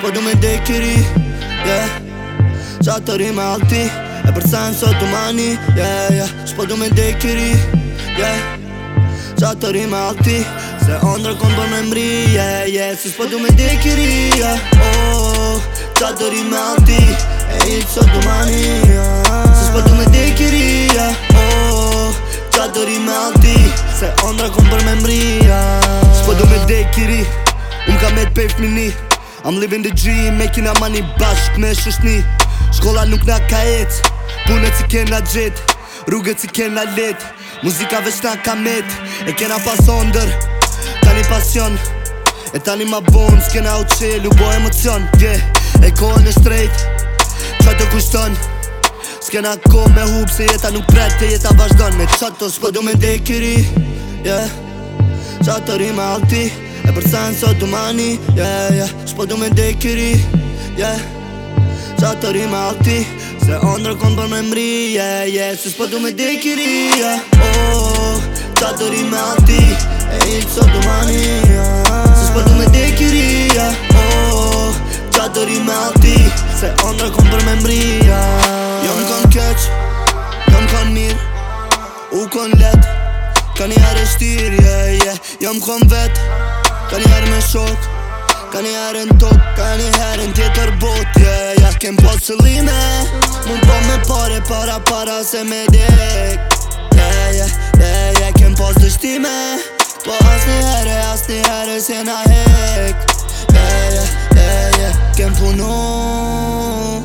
Po du me dhe kiri yeah. Qa të ri me alti E për sen sot të mani yeah, yeah. Shpo du me dhe kiri yeah. Qa të ri me alti Se ondra kon bërë me mri yeah, yeah. Si shpo du me dhe kiri yeah. oh, oh, oh. Qa të ri me alti E i të sot të mani yeah. Si shpo du me dhe kiri yeah. oh, oh, oh. Qa të ri me alti Se ondra kon bërë me mri yeah. Shpo du me dhe kiri Unë um ka me të pejtë I'm living the dream, making a money bashk me shushni Shkolla nuk nga ka et, punët si kena gjit Rrugët si kena let, muzika veç nga ka met E kena pas onder, tani pasion E tani ma bon, s'kena u qel, u bo emocion yeah. E kohën e shtrejt, qaj të kushton S'kena ko me hub, se jeta nuk prejt, jeta vazhdon Me qatë po do me dekiri, yeah. qatë të rima alti E për sanë sot du mani Yeah, yeah Shpo du me dekiri Yeah Sa të rima ati Se ondra kon për me mri Yeah, yeah shpo du me dekiri Yeah, oh, oh, oh Sa E ik sot du mani Yeah shpo du me dekiri Yeah, oh, oh, oh Sa të rima ati Se ondra kon për me mri Yeah Jom kon keq mir U kon let Ka një arështir Yeah, yeah Ka një herë me shok Ka një herë në tok Ka një herë në tjetër bot yeah, Ja kem po së lime Mun po me pare para para se me dek yeah, yeah, yeah, yeah, yeah, Kem po së dështime Po as një herë, as një herë se na hek yeah, yeah, yeah, yeah, Kem punu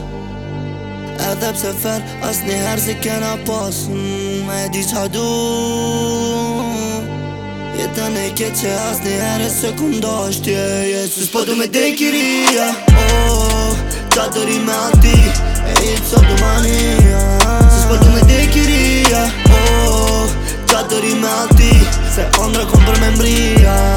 Edhe pse fer As një herë si kena pas mm, Me di qa E të neke që asnë e në sekundo është tje Si shpëtu po me dekiria Oh, qa të rime ati E i të domani Si shpëtu po me dekiria Oh, qa të rime ati Se ondra këm për memria